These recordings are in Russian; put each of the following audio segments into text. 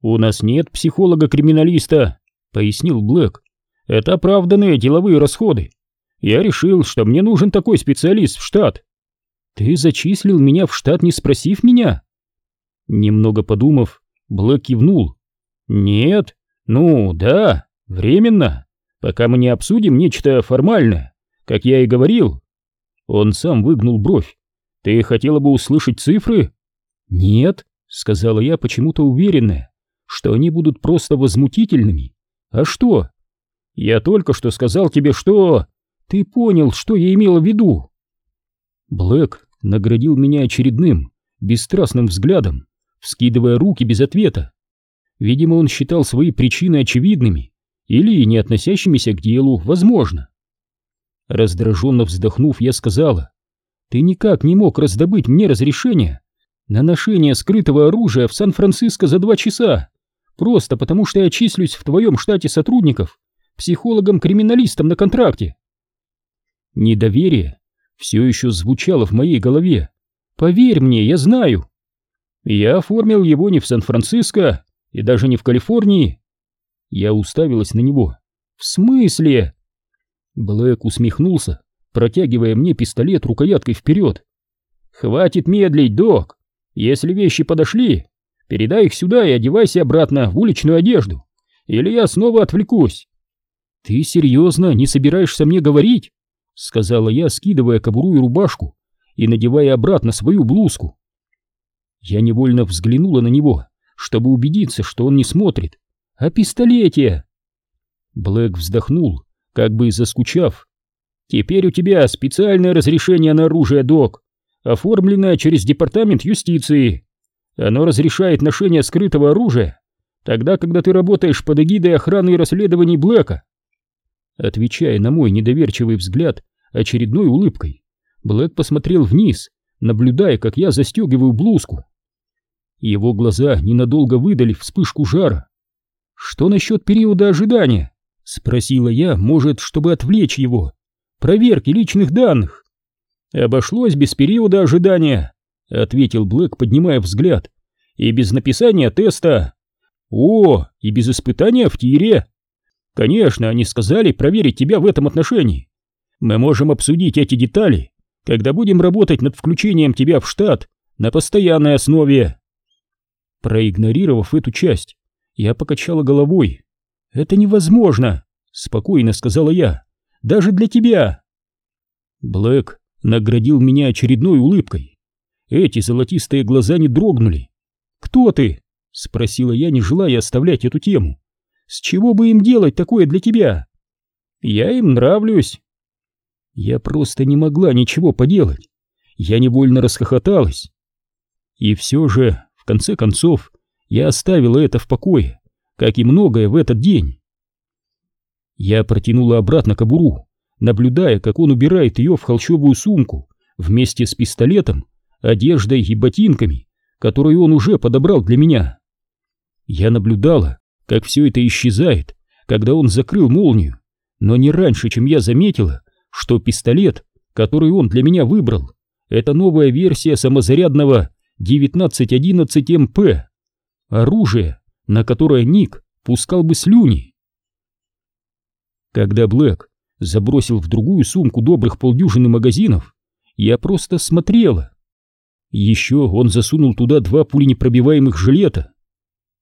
«У нас нет психолога-криминалиста», — пояснил Блэк. «Это оправданные деловые расходы. Я решил, что мне нужен такой специалист в штат». «Ты зачислил меня в штат, не спросив меня?» Немного подумав, Блэк кивнул. «Нет, ну да, временно, пока мы не обсудим нечто формальное, как я и говорил». Он сам выгнул бровь. «Ты хотела бы услышать цифры?» «Нет», — сказала я почему-то уверенная что они будут просто возмутительными. А что? Я только что сказал тебе, что... Ты понял, что я имела в виду. Блэк наградил меня очередным, бесстрастным взглядом, вскидывая руки без ответа. Видимо, он считал свои причины очевидными или не относящимися к делу, возможно. Раздраженно вздохнув, я сказала, «Ты никак не мог раздобыть мне разрешение на ношение скрытого оружия в Сан-Франциско за два часа. Просто потому, что я числюсь в твоем штате сотрудников психологом-криминалистом на контракте. Недоверие все еще звучало в моей голове. Поверь мне, я знаю. Я оформил его не в Сан-Франциско и даже не в Калифорнии. Я уставилась на него. В смысле? Блэк усмехнулся, протягивая мне пистолет рукояткой вперед. Хватит медлить, док. Если вещи подошли, Передай их сюда и одевайся обратно в уличную одежду, или я снова отвлекусь. Ты серьезно не собираешься мне говорить? Сказала я, скидывая кобуру и рубашку и надевая обратно свою блузку. Я невольно взглянула на него, чтобы убедиться, что он не смотрит. «О пистолете!» Блэк вздохнул, как бы заскучав. «Теперь у тебя специальное разрешение на оружие, док, оформленное через департамент юстиции. Оно разрешает ношение скрытого оружия, тогда, когда ты работаешь под эгидой охраны и расследований Блэка. Отвечая на мой недоверчивый взгляд очередной улыбкой, Блэк посмотрел вниз, наблюдая, как я застегиваю блузку. Его глаза ненадолго выдали вспышку жара. «Что насчет периода ожидания?» — спросила я, может, чтобы отвлечь его. «Проверки личных данных». «Обошлось без периода ожидания», — ответил Блэк, поднимая взгляд. «И без написания теста. О, и без испытания в тире. Конечно, они сказали проверить тебя в этом отношении. Мы можем обсудить эти детали, когда будем работать над включением тебя в штат на постоянной основе». Проигнорировав эту часть, я покачала головой. «Это невозможно», — спокойно сказала я. «Даже для тебя». Блэк наградил меня очередной улыбкой. Эти золотистые глаза не дрогнули. «Кто ты?» — спросила я, не желая оставлять эту тему. «С чего бы им делать такое для тебя?» «Я им нравлюсь». Я просто не могла ничего поделать. Я невольно расхохоталась. И все же, в конце концов, я оставила это в покое, как и многое в этот день. Я протянула обратно кобуру, наблюдая, как он убирает ее в холщовую сумку вместе с пистолетом одеждой и ботинками, которые он уже подобрал для меня. Я наблюдала, как все это исчезает, когда он закрыл молнию, но не раньше, чем я заметила, что пистолет, который он для меня выбрал, это новая версия самозарядного 1911 МП, оружие, на которое Ник пускал бы слюни. Когда Блэк забросил в другую сумку добрых полдюжины магазинов, я просто смотрела. Еще он засунул туда два пуленепробиваемых жилета.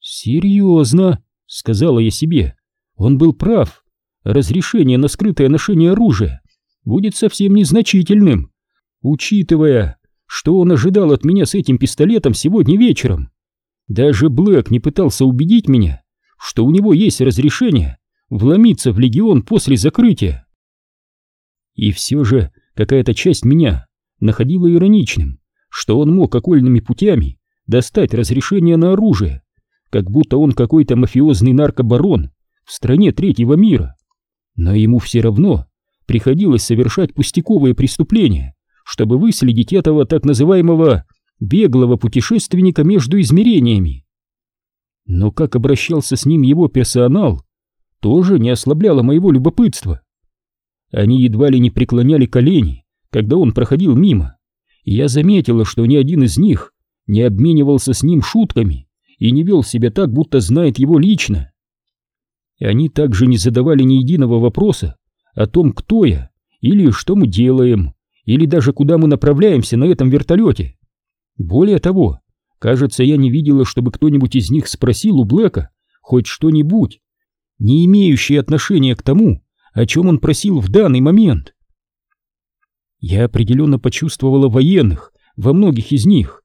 «Серьезно?» — сказала я себе. «Он был прав. Разрешение на скрытое ношение оружия будет совсем незначительным, учитывая, что он ожидал от меня с этим пистолетом сегодня вечером. Даже Блэк не пытался убедить меня, что у него есть разрешение вломиться в легион после закрытия. И все же какая-то часть меня находила ироничным, что он мог окольными путями достать разрешение на оружие, как будто он какой-то мафиозный наркобарон в стране третьего мира. Но ему все равно приходилось совершать пустяковые преступления, чтобы выследить этого так называемого беглого путешественника между измерениями. Но как обращался с ним его персонал, тоже не ослабляло моего любопытства. Они едва ли не преклоняли колени, когда он проходил мимо, я заметила, что ни один из них не обменивался с ним шутками и не вел себя так, будто знает его лично. И они также не задавали ни единого вопроса о том, кто я, или что мы делаем, или даже куда мы направляемся на этом вертолете. Более того, кажется, я не видела, чтобы кто-нибудь из них спросил у Блэка хоть что-нибудь, не имеющее отношения к тому, о чем он просил в данный момент. Я определенно почувствовала военных во многих из них.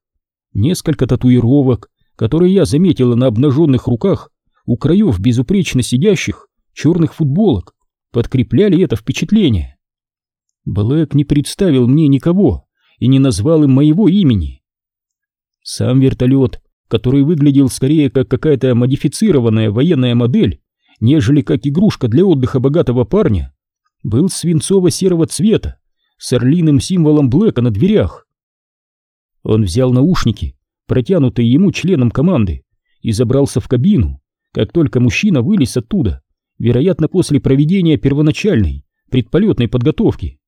Несколько татуировок, которые я заметила на обнаженных руках у краев безупречно сидящих черных футболок, подкрепляли это впечатление. Блэк не представил мне никого и не назвал им моего имени. Сам вертолет, который выглядел скорее как какая-то модифицированная военная модель, нежели как игрушка для отдыха богатого парня, был свинцово-серого цвета, с орлиным символом Блэка на дверях. Он взял наушники, протянутые ему членом команды, и забрался в кабину, как только мужчина вылез оттуда, вероятно, после проведения первоначальной предполетной подготовки.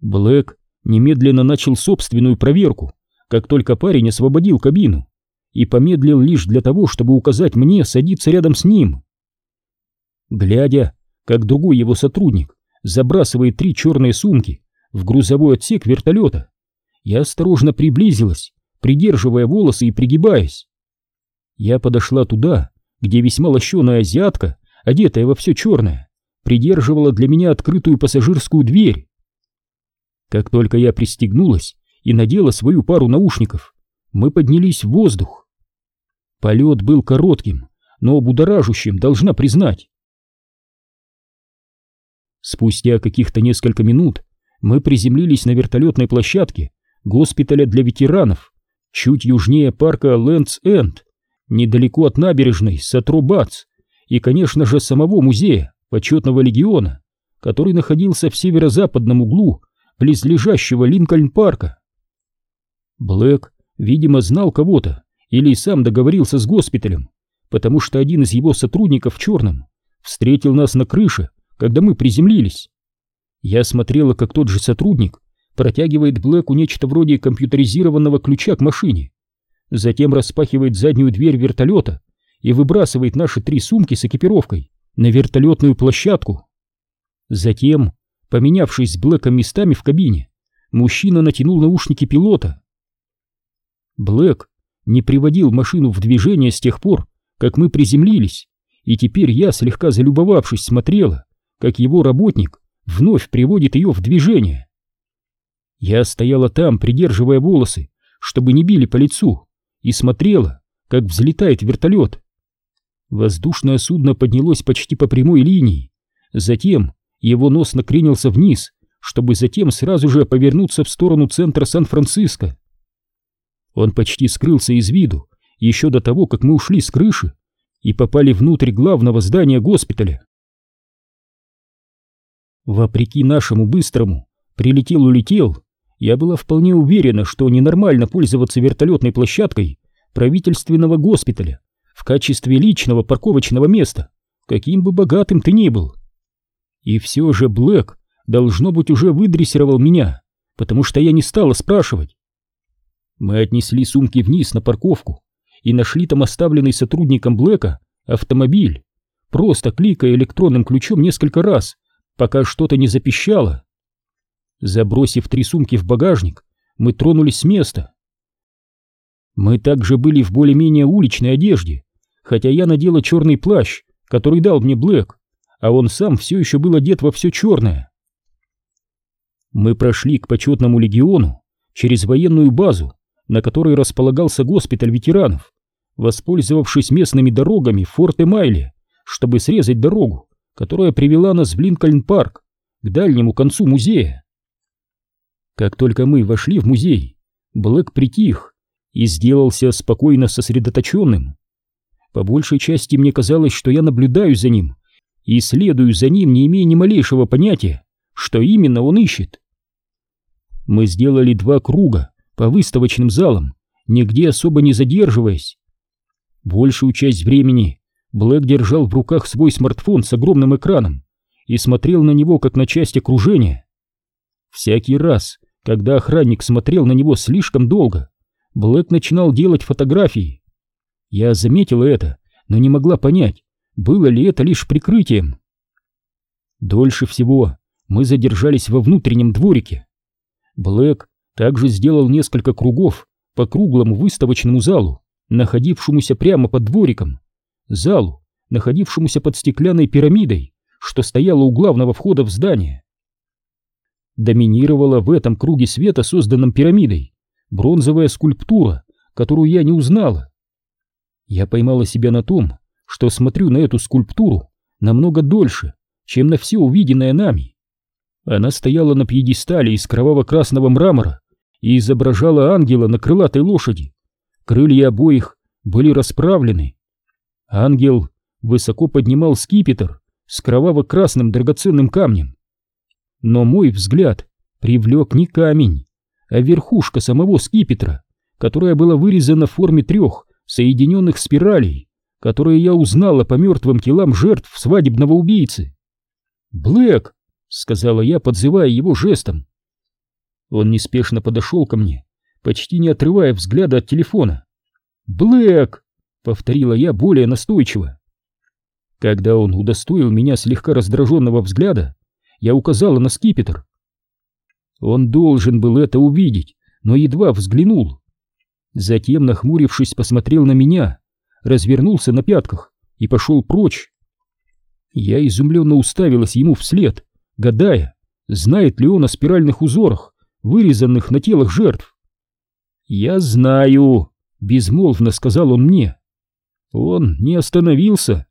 Блэк немедленно начал собственную проверку, как только парень освободил кабину, и помедлил лишь для того, чтобы указать мне садиться рядом с ним. Глядя, как другой его сотрудник забрасывает три черные сумки в грузовой отсек вертолета, я осторожно приблизилась, придерживая волосы и пригибаясь. Я подошла туда, где весьма лощеная азиатка, одетая во все черное, придерживала для меня открытую пассажирскую дверь. Как только я пристегнулась и надела свою пару наушников, мы поднялись в воздух. Полет был коротким, но будоражущим, должна признать. Спустя каких-то несколько минут мы приземлились на вертолетной площадке госпиталя для ветеранов, чуть южнее парка Лэндс-Энд, недалеко от набережной Сатрубац и, конечно же, самого музея почетного легиона, который находился в северо-западном углу близлежащего Линкольн-парка. Блэк, видимо, знал кого-то или сам договорился с госпиталем, потому что один из его сотрудников в черном встретил нас на крыше, когда мы приземлились. Я смотрела, как тот же сотрудник протягивает Блэку нечто вроде компьютеризированного ключа к машине, затем распахивает заднюю дверь вертолета и выбрасывает наши три сумки с экипировкой на вертолетную площадку. Затем, поменявшись с Блэком местами в кабине, мужчина натянул наушники пилота. Блэк не приводил машину в движение с тех пор, как мы приземлились, и теперь я, слегка залюбовавшись, смотрела, как его работник вновь приводит ее в движение. Я стояла там, придерживая волосы, чтобы не били по лицу, и смотрела, как взлетает вертолет. Воздушное судно поднялось почти по прямой линии, затем его нос накренился вниз, чтобы затем сразу же повернуться в сторону центра Сан-Франциско. Он почти скрылся из виду еще до того, как мы ушли с крыши и попали внутрь главного здания госпиталя. Вопреки нашему быстрому прилетел-улетел, я была вполне уверена, что ненормально пользоваться вертолетной площадкой правительственного госпиталя в качестве личного парковочного места, каким бы богатым ты ни был. И все же Блэк, должно быть, уже выдрессировал меня, потому что я не стала спрашивать. Мы отнесли сумки вниз на парковку и нашли там оставленный сотрудником Блэка автомобиль, просто кликая электронным ключом несколько раз, пока что-то не запищало. Забросив три сумки в багажник, мы тронулись с места. Мы также были в более-менее уличной одежде, хотя я надела черный плащ, который дал мне Блэк, а он сам все еще был одет во все черное. Мы прошли к почетному легиону через военную базу, на которой располагался госпиталь ветеранов, воспользовавшись местными дорогами в Форт-Эмайле, чтобы срезать дорогу, которая привела нас в Линкольн-парк, к дальнему концу музея. Как только мы вошли в музей, Блэк притих и сделался спокойно сосредоточенным. По большей части мне казалось, что я наблюдаю за ним и следую за ним, не имея ни малейшего понятия, что именно он ищет. Мы сделали два круга по выставочным залам, нигде особо не задерживаясь. Большую часть времени Блэк держал в руках свой смартфон с огромным экраном и смотрел на него как на часть окружения. Всякий раз, когда охранник смотрел на него слишком долго, Блэк начинал делать фотографии. Я заметила это, но не могла понять, было ли это лишь прикрытием. Дольше всего мы задержались во внутреннем дворике. Блэк также сделал несколько кругов по круглому выставочному залу, находившемуся прямо под двориком, залу, находившемуся под стеклянной пирамидой, что стояла у главного входа в здание. Доминировала в этом круге света, созданном пирамидой, бронзовая скульптура, которую я не узнала. Я поймала себя на том, что смотрю на эту скульптуру намного дольше, чем на все увиденное нами. Она стояла на пьедестале из кроваво-красного мрамора и изображала ангела на крылатой лошади. Крылья обоих были расправлены. Ангел высоко поднимал скипетр с кроваво-красным драгоценным камнем. Но мой взгляд привлек не камень, а верхушка самого скипетра, которая была вырезана в форме трех соединенных спиралей, которые я узнала по мертвым телам жертв свадебного убийцы. «Блэк!» — сказала я, подзывая его жестом. Он неспешно подошел ко мне, почти не отрывая взгляда от телефона. «Блэк!» — повторила я более настойчиво. Когда он удостоил меня слегка раздраженного взгляда, я указала на скипетр. Он должен был это увидеть, но едва взглянул. Затем, нахмурившись, посмотрел на меня, развернулся на пятках и пошел прочь. Я изумленно уставилась ему вслед, гадая, знает ли он о спиральных узорах, вырезанных на телах жертв. «Я знаю», — безмолвно сказал он мне. Он не остановился.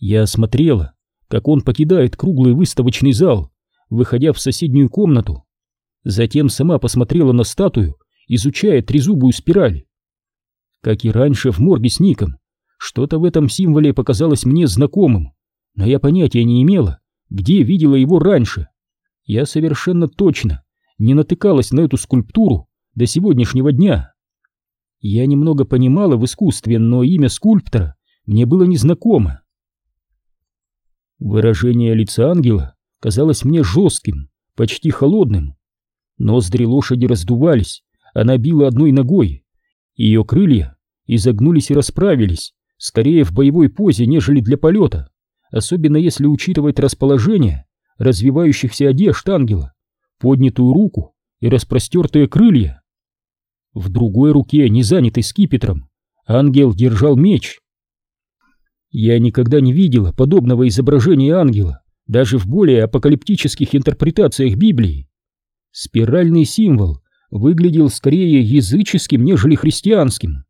Я смотрела, как он покидает круглый выставочный зал, выходя в соседнюю комнату. Затем сама посмотрела на статую, изучая трезубую спираль. Как и раньше в морге с Ником, что-то в этом символе показалось мне знакомым, но я понятия не имела, где видела его раньше. Я совершенно точно не натыкалась на эту скульптуру до сегодняшнего дня. Я немного понимала в искусстве, но имя скульптора мне было незнакомо. Выражение лица ангела казалось мне жестким, почти холодным. Ноздри лошади раздувались, она била одной ногой. Ее крылья изогнулись и расправились, скорее в боевой позе, нежели для полета, особенно если учитывать расположение развивающихся одежд ангела, поднятую руку и распростертые крылья. В другой руке, не занятой скипетром, ангел держал меч. Я никогда не видела подобного изображения ангела, даже в более апокалиптических интерпретациях Библии. Спиральный символ выглядел скорее языческим, нежели христианским.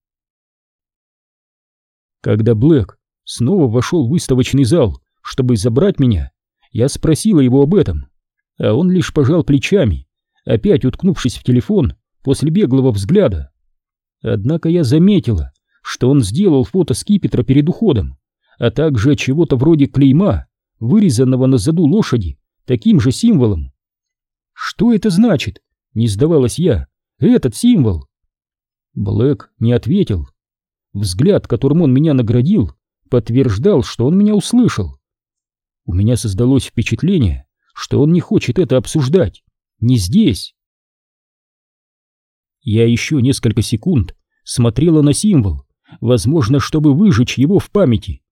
Когда Блэк снова вошел в выставочный зал, чтобы забрать меня, я спросила его об этом, а он лишь пожал плечами, опять уткнувшись в телефон после беглого взгляда. Однако я заметила, что он сделал фото скипетра перед уходом, а также чего-то вроде клейма, вырезанного на заду лошади, таким же символом. «Что это значит?» — не сдавалась я. «Этот символ!» Блэк не ответил, Взгляд, которым он меня наградил, подтверждал, что он меня услышал. У меня создалось впечатление, что он не хочет это обсуждать. Не здесь. Я еще несколько секунд смотрела на символ, возможно, чтобы выжечь его в памяти.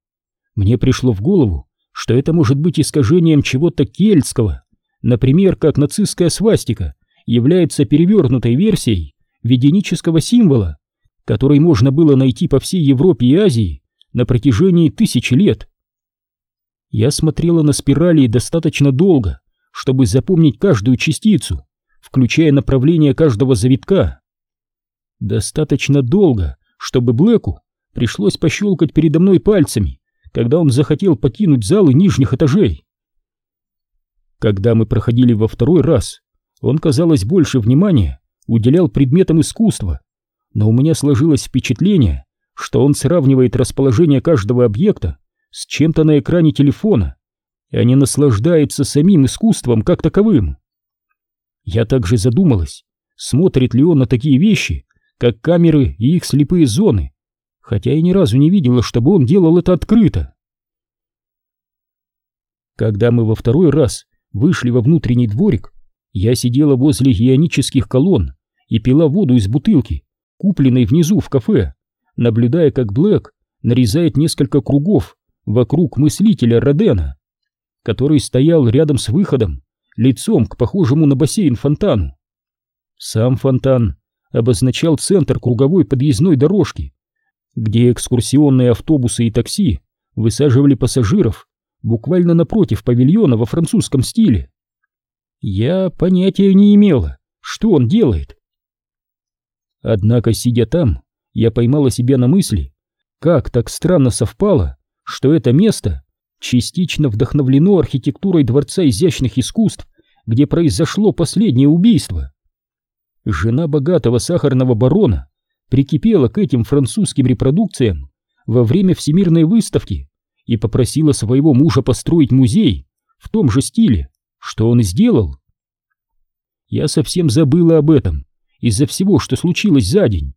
Мне пришло в голову, что это может быть искажением чего-то кельтского, например, как нацистская свастика является перевернутой версией веденического символа, который можно было найти по всей Европе и Азии на протяжении тысячи лет. Я смотрела на спирали достаточно долго, чтобы запомнить каждую частицу, включая направление каждого завитка. Достаточно долго, чтобы Блэку пришлось пощелкать передо мной пальцами, когда он захотел покинуть залы нижних этажей. Когда мы проходили во второй раз, он, казалось, больше внимания уделял предметам искусства, но у меня сложилось впечатление, что он сравнивает расположение каждого объекта с чем-то на экране телефона, а не наслаждается самим искусством как таковым. Я также задумалась, смотрит ли он на такие вещи, как камеры и их слепые зоны, хотя я ни разу не видела, чтобы он делал это открыто. Когда мы во второй раз вышли во внутренний дворик, я сидела возле ионических колонн и пила воду из бутылки, купленной внизу в кафе, наблюдая, как Блэк нарезает несколько кругов вокруг мыслителя Родена, который стоял рядом с выходом, лицом к похожему на бассейн фонтану. Сам фонтан обозначал центр круговой подъездной дорожки, где экскурсионные автобусы и такси высаживали пассажиров буквально напротив павильона во французском стиле. Я понятия не имела, что он делает. Однако, сидя там, я поймала себя на мысли, как так странно совпало, что это место частично вдохновлено архитектурой Дворца изящных искусств, где произошло последнее убийство. Жена богатого сахарного барона прикипела к этим французским репродукциям во время Всемирной выставки и попросила своего мужа построить музей в том же стиле, что он и сделал. Я совсем забыла об этом из-за всего, что случилось за день.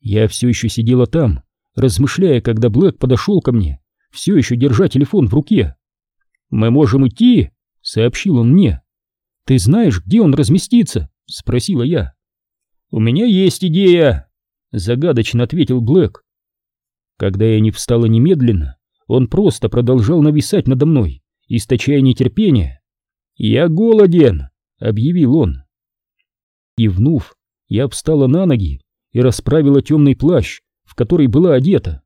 Я все еще сидела там, размышляя, когда Блэк подошел ко мне, все еще держа телефон в руке. «Мы можем идти», — сообщил он мне. «Ты знаешь, где он разместится?» — спросила я. «У меня есть идея», — загадочно ответил Блэк. Когда я не встала немедленно, он просто продолжал нависать надо мной, источая нетерпение. «Я голоден», — объявил он. Кивнув, я встала на ноги и расправила темный плащ, в который была одета.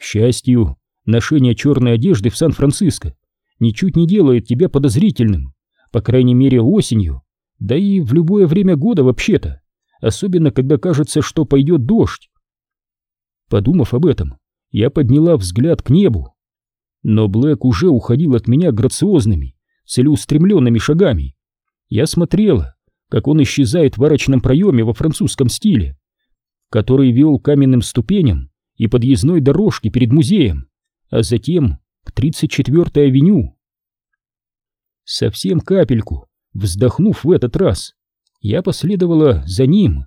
К счастью, ношение черной одежды в Сан-Франциско ничуть не делает тебя подозрительным, по крайней мере осенью, да и в любое время года вообще-то, особенно когда кажется, что пойдет дождь. Подумав об этом, я подняла взгляд к небу. Но Блэк уже уходил от меня грациозными, целеустремленными шагами. Я смотрела, как он исчезает в арочном проеме во французском стиле, который вел каменным ступеням и подъездной дорожке перед музеем, а затем к 34-й авеню. Совсем капельку, вздохнув в этот раз, я последовала за ним.